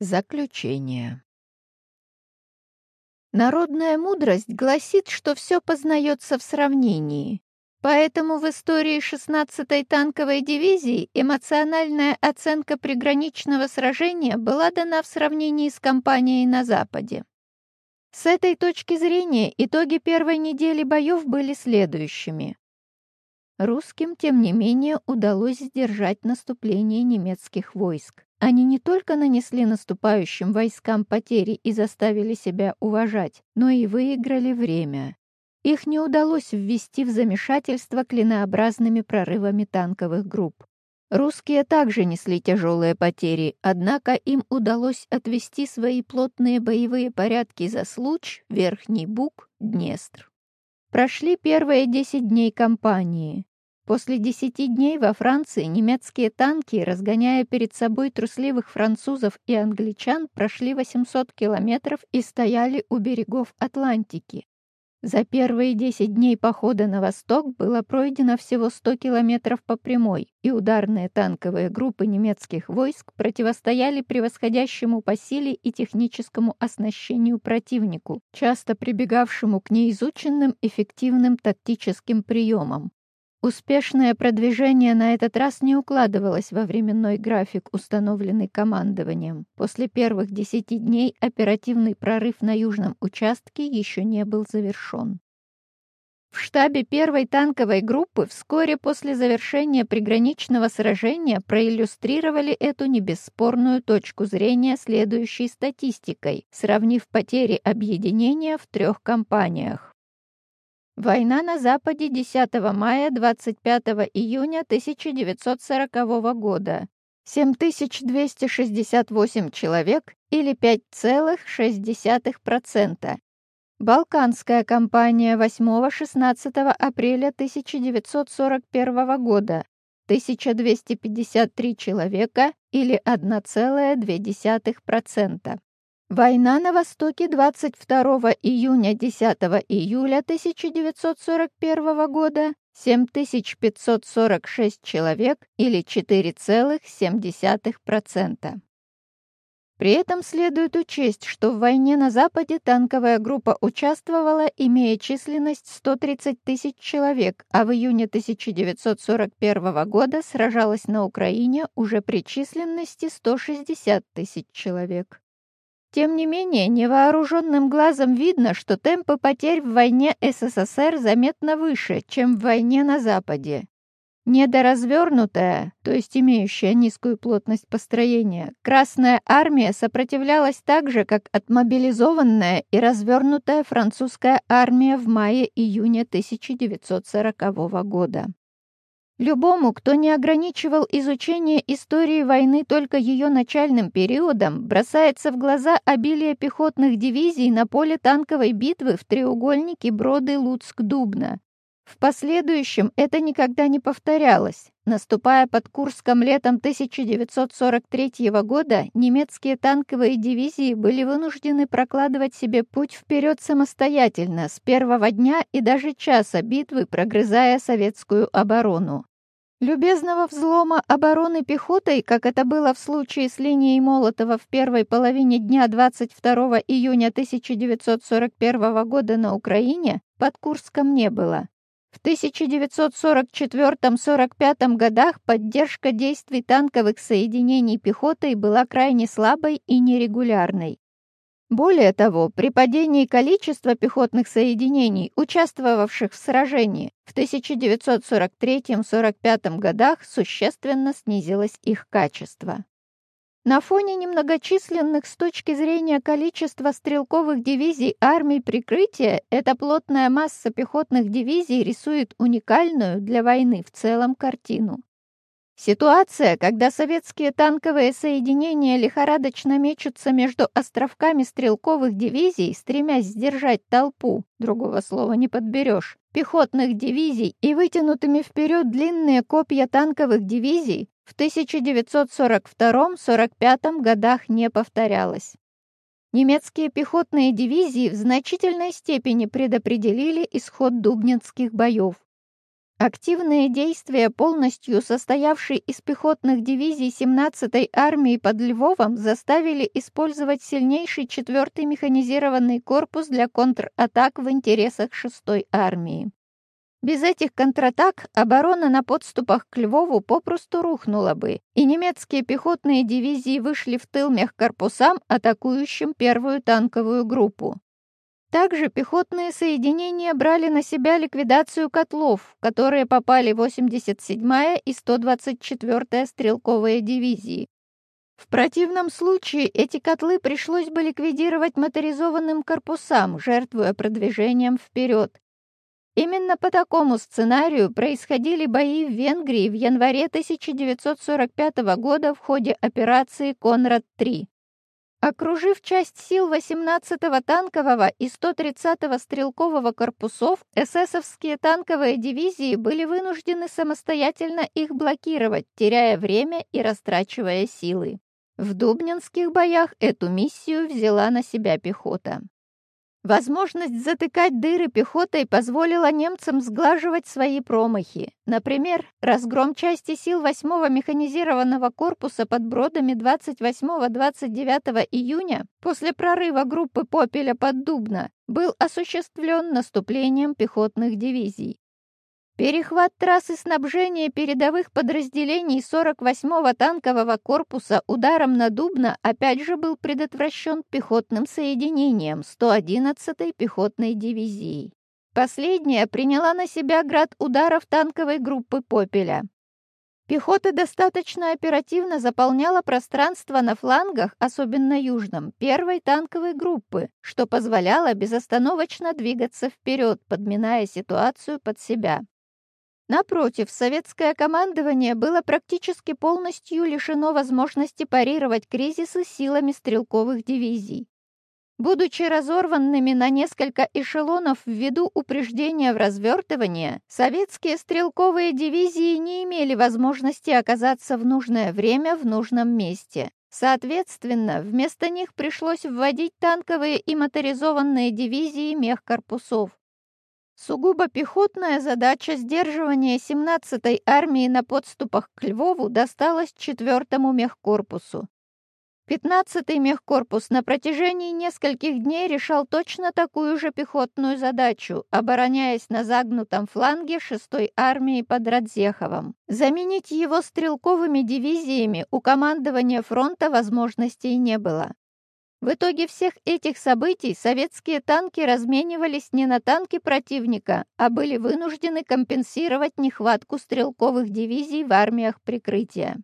Заключение. Народная мудрость гласит, что все познается в сравнении. Поэтому в истории 16-й танковой дивизии эмоциональная оценка приграничного сражения была дана в сравнении с кампанией на Западе. С этой точки зрения итоги первой недели боев были следующими. Русским, тем не менее, удалось сдержать наступление немецких войск. Они не только нанесли наступающим войскам потери и заставили себя уважать, но и выиграли время. Их не удалось ввести в замешательство клинообразными прорывами танковых групп. Русские также несли тяжелые потери, однако им удалось отвести свои плотные боевые порядки за Случ, Верхний Буг, Днестр. Прошли первые 10 дней кампании. После десяти дней во Франции немецкие танки, разгоняя перед собой трусливых французов и англичан, прошли 800 километров и стояли у берегов Атлантики. За первые 10 дней похода на восток было пройдено всего 100 километров по прямой, и ударные танковые группы немецких войск противостояли превосходящему по силе и техническому оснащению противнику, часто прибегавшему к неизученным эффективным тактическим приемам. Успешное продвижение на этот раз не укладывалось во временной график, установленный командованием. После первых десяти дней оперативный прорыв на южном участке еще не был завершен. В штабе первой танковой группы вскоре после завершения приграничного сражения проиллюстрировали эту небесспорную точку зрения следующей статистикой, сравнив потери объединения в трех компаниях. Война на Западе 10 мая 25 июня 1940 года. 7268 человек или 5,6%. Балканская кампания 8-16 апреля 1941 года. 1253 человека или 1,2%. Война на Востоке 22 июня 10 июля 1941 года 7546 человек или 4,7%. При этом следует учесть, что в войне на Западе танковая группа участвовала, имея численность 130 тысяч человек, а в июне 1941 года сражалась на Украине уже при численности 160 тысяч человек. Тем не менее, невооруженным глазом видно, что темпы потерь в войне СССР заметно выше, чем в войне на Западе. Недоразвернутая, то есть имеющая низкую плотность построения, Красная Армия сопротивлялась так же, как отмобилизованная и развернутая французская армия в мае-июне 1940 года. Любому, кто не ограничивал изучение истории войны только ее начальным периодом, бросается в глаза обилие пехотных дивизий на поле танковой битвы в треугольнике Броды-Луцк-Дубна. В последующем это никогда не повторялось. Наступая под Курском летом 1943 года, немецкие танковые дивизии были вынуждены прокладывать себе путь вперед самостоятельно с первого дня и даже часа битвы, прогрызая советскую оборону. Любезного взлома обороны пехотой, как это было в случае с линией Молотова в первой половине дня 22 июня 1941 года на Украине, под Курском не было. В 1944-45 годах поддержка действий танковых соединений пехотой была крайне слабой и нерегулярной. Более того, при падении количества пехотных соединений, участвовавших в сражении, в 1943-45 годах существенно снизилось их качество. На фоне немногочисленных с точки зрения количества стрелковых дивизий армий прикрытия, эта плотная масса пехотных дивизий рисует уникальную для войны в целом картину. Ситуация, когда советские танковые соединения лихорадочно мечутся между островками стрелковых дивизий, стремясь сдержать толпу, другого слова не подберешь, пехотных дивизий и вытянутыми вперед длинные копья танковых дивизий, в 1942-45 годах не повторялась. Немецкие пехотные дивизии в значительной степени предопределили исход дубнинских боев. Активные действия, полностью состоявшей из пехотных дивизий 17-й армии под Львовом, заставили использовать сильнейший 4-й механизированный корпус для контратак в интересах 6-й армии. Без этих контратак оборона на подступах к Львову попросту рухнула бы, и немецкие пехотные дивизии вышли в тыл мехкорпусам, атакующим первую танковую группу. Также пехотные соединения брали на себя ликвидацию котлов, которые попали 87-я и 124-я стрелковые дивизии. В противном случае эти котлы пришлось бы ликвидировать моторизованным корпусам, жертвуя продвижением вперед. Именно по такому сценарию происходили бои в Венгрии в январе 1945 года в ходе операции «Конрад-3». Окружив часть сил 18-го танкового и 130-го стрелкового корпусов, эсэсовские танковые дивизии были вынуждены самостоятельно их блокировать, теряя время и растрачивая силы. В Дубнинских боях эту миссию взяла на себя пехота. Возможность затыкать дыры пехотой позволила немцам сглаживать свои промахи. Например, разгром части сил 8-го механизированного корпуса под Бродами 28-29 июня после прорыва группы Попеля под Дубно был осуществлен наступлением пехотных дивизий. Перехват трассы снабжения передовых подразделений 48-го танкового корпуса ударом на Дубно опять же был предотвращен пехотным соединением 111-й пехотной дивизии. Последняя приняла на себя град ударов танковой группы «Попеля». Пехота достаточно оперативно заполняла пространство на флангах, особенно южном, первой танковой группы, что позволяло безостановочно двигаться вперед, подминая ситуацию под себя. Напротив, советское командование было практически полностью лишено возможности парировать кризисы силами стрелковых дивизий. Будучи разорванными на несколько эшелонов ввиду упреждения в развертывание, советские стрелковые дивизии не имели возможности оказаться в нужное время в нужном месте. Соответственно, вместо них пришлось вводить танковые и моторизованные дивизии мехкорпусов. Сугубо пехотная задача сдерживания 17-й армии на подступах к Львову досталась 4-му мехкорпусу. 15-й мехкорпус на протяжении нескольких дней решал точно такую же пехотную задачу, обороняясь на загнутом фланге 6-й армии под Радзеховым. Заменить его стрелковыми дивизиями у командования фронта возможностей не было. В итоге всех этих событий советские танки разменивались не на танки противника, а были вынуждены компенсировать нехватку стрелковых дивизий в армиях прикрытия.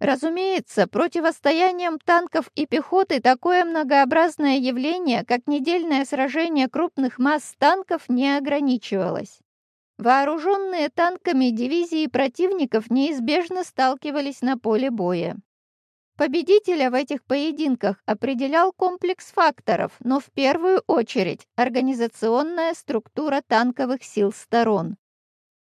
Разумеется, противостоянием танков и пехоты такое многообразное явление, как недельное сражение крупных масс танков, не ограничивалось. Вооруженные танками дивизии противников неизбежно сталкивались на поле боя. Победителя в этих поединках определял комплекс факторов, но в первую очередь организационная структура танковых сил сторон.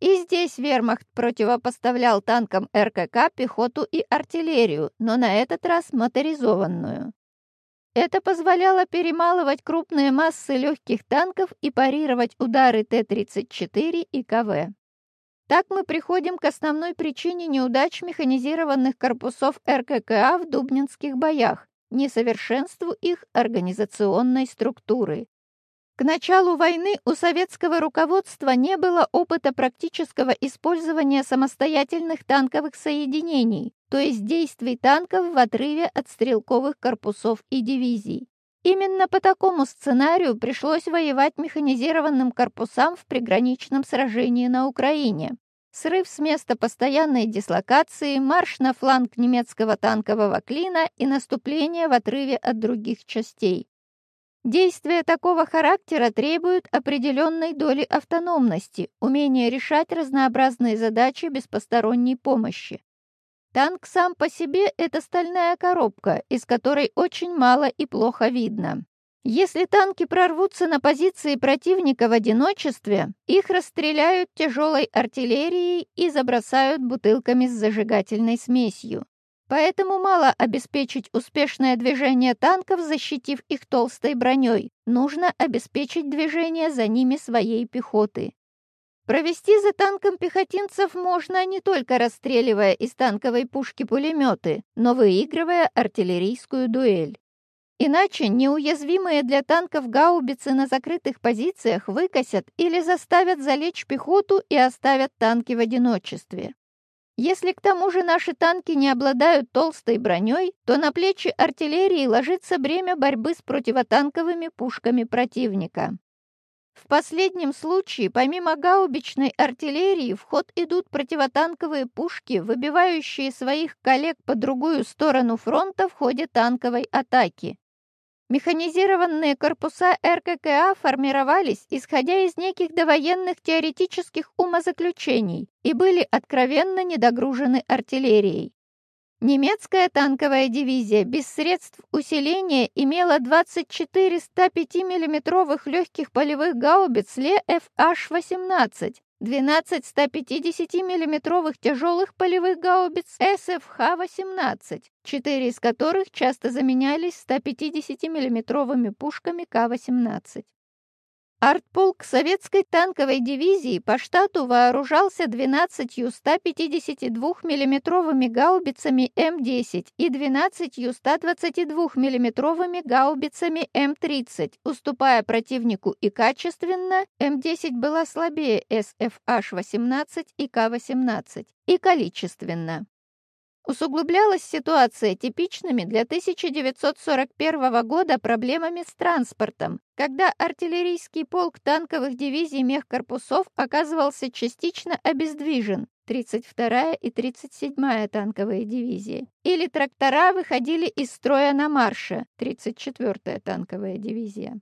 И здесь вермахт противопоставлял танкам РКК пехоту и артиллерию, но на этот раз моторизованную. Это позволяло перемалывать крупные массы легких танков и парировать удары Т-34 и КВ. Так мы приходим к основной причине неудач механизированных корпусов РККА в дубнинских боях – несовершенству их организационной структуры. К началу войны у советского руководства не было опыта практического использования самостоятельных танковых соединений, то есть действий танков в отрыве от стрелковых корпусов и дивизий. Именно по такому сценарию пришлось воевать механизированным корпусам в приграничном сражении на Украине. Срыв с места постоянной дислокации, марш на фланг немецкого танкового клина и наступление в отрыве от других частей. Действия такого характера требуют определенной доли автономности, умения решать разнообразные задачи без посторонней помощи. Танк сам по себе – это стальная коробка, из которой очень мало и плохо видно. Если танки прорвутся на позиции противника в одиночестве, их расстреляют тяжелой артиллерией и забросают бутылками с зажигательной смесью. Поэтому мало обеспечить успешное движение танков, защитив их толстой броней. Нужно обеспечить движение за ними своей пехоты. Провести за танком пехотинцев можно не только расстреливая из танковой пушки пулеметы, но выигрывая артиллерийскую дуэль. Иначе неуязвимые для танков гаубицы на закрытых позициях выкосят или заставят залечь пехоту и оставят танки в одиночестве. Если к тому же наши танки не обладают толстой броней, то на плечи артиллерии ложится бремя борьбы с противотанковыми пушками противника. В последнем случае, помимо гаубичной артиллерии, в ход идут противотанковые пушки, выбивающие своих коллег по другую сторону фронта в ходе танковой атаки. Механизированные корпуса РККА формировались, исходя из неких довоенных теоретических умозаключений и были откровенно недогружены артиллерией. Немецкая танковая дивизия без средств усиления имела 24 105 миллиметровых легких полевых гаубиц Ле-ФH-18, 12 150 миллиметровых тяжелых полевых гаубиц СФХ-18, 4 из которых часто заменялись 150 миллиметровыми пушками К-18. Артполк советской танковой дивизии по штату вооружался 12 152 миллиметровыми гаубицами М-10 и 12 122 миллиметровыми гаубицами М-30, уступая противнику и качественно, М-10 была слабее СФH-18 и К-18, и количественно. Усугублялась ситуация типичными для 1941 года проблемами с транспортом, когда артиллерийский полк танковых дивизий мехкорпусов оказывался частично обездвижен, 32-я и 37-я танковые дивизии, или трактора выходили из строя на марше, 34-я танковая дивизия.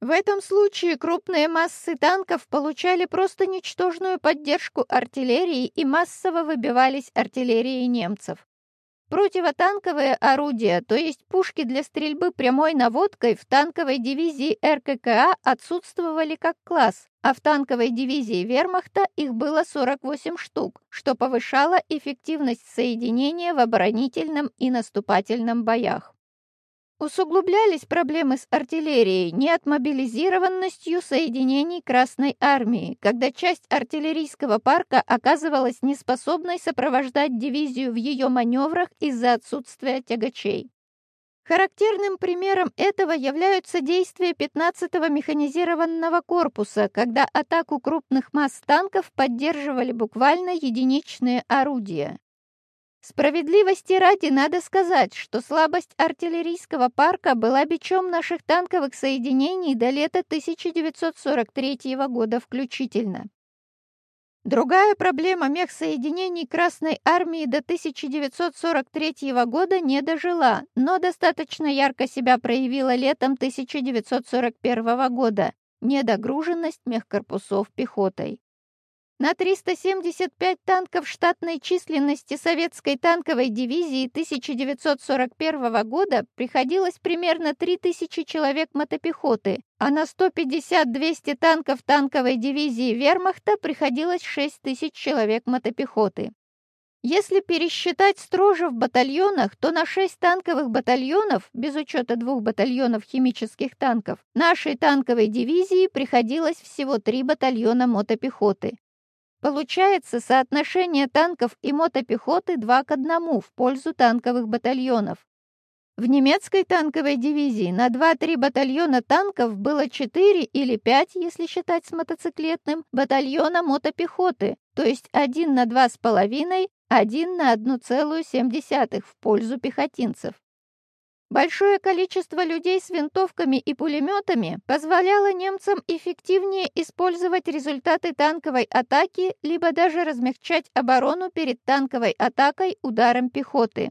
В этом случае крупные массы танков получали просто ничтожную поддержку артиллерии и массово выбивались артиллерией немцев. Противотанковые орудия, то есть пушки для стрельбы прямой наводкой в танковой дивизии РККА отсутствовали как класс, а в танковой дивизии вермахта их было 48 штук, что повышало эффективность соединения в оборонительном и наступательном боях. Усугублялись проблемы с артиллерией неотмобилизированностью соединений Красной Армии, когда часть артиллерийского парка оказывалась неспособной сопровождать дивизию в ее маневрах из-за отсутствия тягачей. Характерным примером этого являются действия 15-го механизированного корпуса, когда атаку крупных масс танков поддерживали буквально единичные орудия. Справедливости ради надо сказать, что слабость артиллерийского парка была бичом наших танковых соединений до лета 1943 года включительно. Другая проблема мехсоединений Красной Армии до 1943 года не дожила, но достаточно ярко себя проявила летом 1941 года – недогруженность мехкорпусов пехотой. На 375 танков штатной численности советской танковой дивизии 1941 года приходилось примерно 3000 человек мотопехоты, а на 150-200 танков танковой дивизии вермахта приходилось 6000 человек мотопехоты. Если пересчитать строже в батальонах, то на 6 танковых батальонов, без учета двух батальонов химических танков, нашей танковой дивизии приходилось всего 3 батальона мотопехоты. Получается соотношение танков и мотопехоты 2 к 1 в пользу танковых батальонов. В немецкой танковой дивизии на 2-3 батальона танков было 4 или 5, если считать с мотоциклетным, батальона мотопехоты, то есть 1 на 2,5, 1 на 1,7 в пользу пехотинцев. Большое количество людей с винтовками и пулеметами позволяло немцам эффективнее использовать результаты танковой атаки, либо даже размягчать оборону перед танковой атакой ударом пехоты.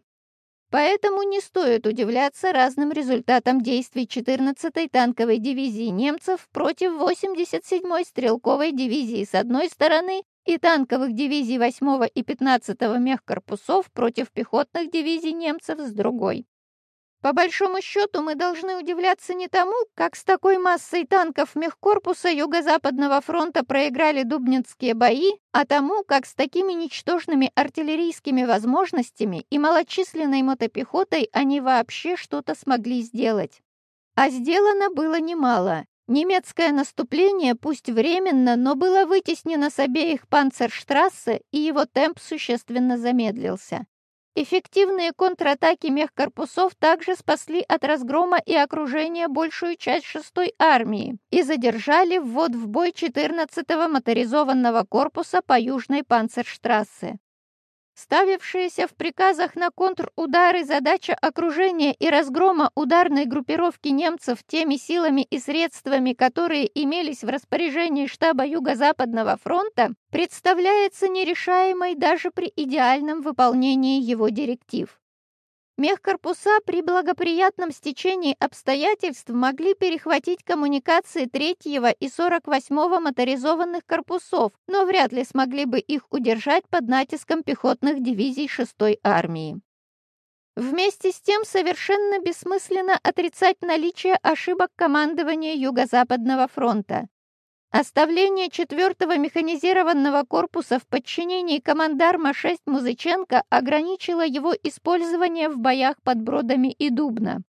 Поэтому не стоит удивляться разным результатам действий 14-й танковой дивизии немцев против 87-й стрелковой дивизии с одной стороны и танковых дивизий 8 и 15 мехкорпусов против пехотных дивизий немцев с другой. По большому счету, мы должны удивляться не тому, как с такой массой танков мехкорпуса Юго-Западного фронта проиграли дубнинские бои, а тому, как с такими ничтожными артиллерийскими возможностями и малочисленной мотопехотой они вообще что-то смогли сделать. А сделано было немало, Немецкое наступление, пусть временно, но было вытеснено с обеих панцерштрассе, и его темп существенно замедлился. Эффективные контратаки мехкорпусов также спасли от разгрома и окружения большую часть 6-й армии и задержали ввод в бой 14-го моторизованного корпуса по Южной Панцерштрассе. Ставившаяся в приказах на контрудары задача окружения и разгрома ударной группировки немцев теми силами и средствами, которые имелись в распоряжении штаба Юго-Западного фронта, представляется нерешаемой даже при идеальном выполнении его директив. Мехкорпуса при благоприятном стечении обстоятельств могли перехватить коммуникации 3-го и 48-го моторизованных корпусов, но вряд ли смогли бы их удержать под натиском пехотных дивизий 6-й армии. Вместе с тем совершенно бессмысленно отрицать наличие ошибок командования Юго-Западного фронта. Оставление 4-го механизированного корпуса в подчинении командарма 6 Музыченко ограничило его использование в боях под Бродами и Дубно.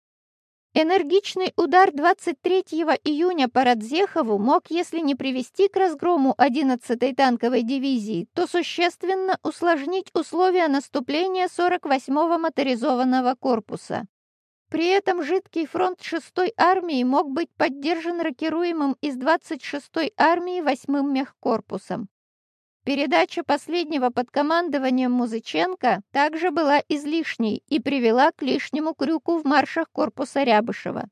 Энергичный удар 23 июня по Радзехову мог, если не привести к разгрому 11-й танковой дивизии, то существенно усложнить условия наступления 48-го моторизованного корпуса. При этом жидкий фронт 6-й армии мог быть поддержан рокируемым из 26-й армии 8-м мехкорпусом. Передача последнего под командованием Музыченко также была излишней и привела к лишнему крюку в маршах корпуса Рябышева.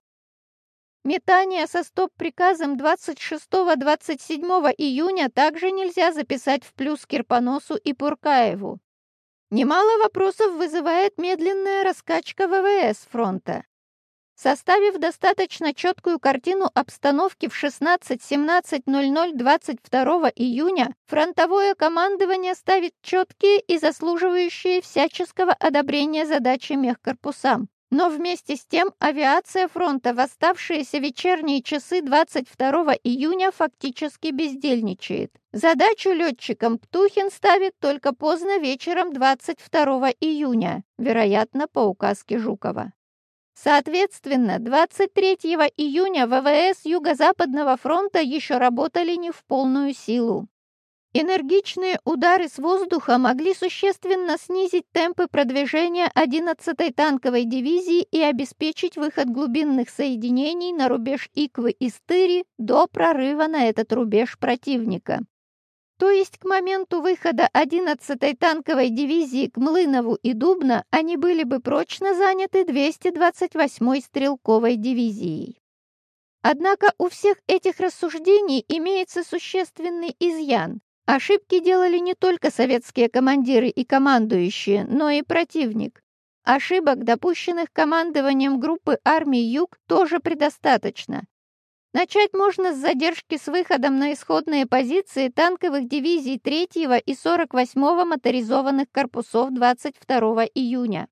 Метание со стоп-приказом 26-27 июня также нельзя записать в плюс Кирпоносу и Пуркаеву. Немало вопросов вызывает медленная раскачка ВВС фронта. Составив достаточно четкую картину обстановки в 16-17.00 22 июня, фронтовое командование ставит четкие и заслуживающие всяческого одобрения задачи мехкорпусам. Но вместе с тем авиация фронта в оставшиеся вечерние часы 22 июня фактически бездельничает. Задачу летчикам Птухин ставит только поздно вечером 22 июня, вероятно, по указке Жукова. Соответственно, 23 июня ВВС Юго-Западного фронта еще работали не в полную силу. Энергичные удары с воздуха могли существенно снизить темпы продвижения 11-й танковой дивизии и обеспечить выход глубинных соединений на рубеж Иквы и Стыри до прорыва на этот рубеж противника. То есть к моменту выхода 11-й танковой дивизии к Млынову и Дубно они были бы прочно заняты 228-й стрелковой дивизией. Однако у всех этих рассуждений имеется существенный изъян. Ошибки делали не только советские командиры и командующие, но и противник. Ошибок, допущенных командованием группы армий Юг, тоже предостаточно. Начать можно с задержки с выходом на исходные позиции танковых дивизий 3 и 48 моторизованных корпусов 22 июня.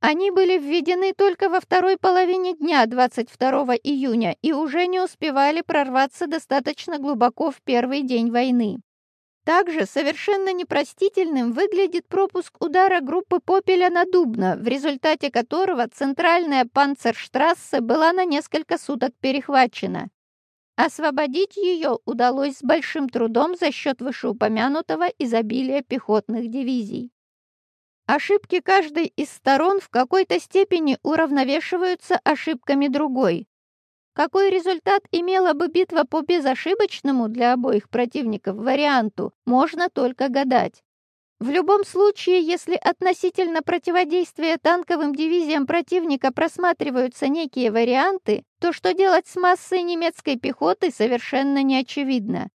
Они были введены только во второй половине дня 22 июня и уже не успевали прорваться достаточно глубоко в первый день войны. Также совершенно непростительным выглядит пропуск удара группы Попеля на Дубно, в результате которого центральная панцерштрассе была на несколько суток перехвачена. Освободить ее удалось с большим трудом за счет вышеупомянутого изобилия пехотных дивизий. Ошибки каждой из сторон в какой-то степени уравновешиваются ошибками другой. Какой результат имела бы битва по безошибочному для обоих противников варианту, можно только гадать. В любом случае, если относительно противодействия танковым дивизиям противника просматриваются некие варианты, то что делать с массой немецкой пехоты совершенно не очевидно.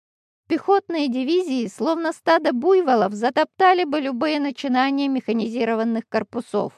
Пехотные дивизии, словно стадо буйволов, затоптали бы любые начинания механизированных корпусов.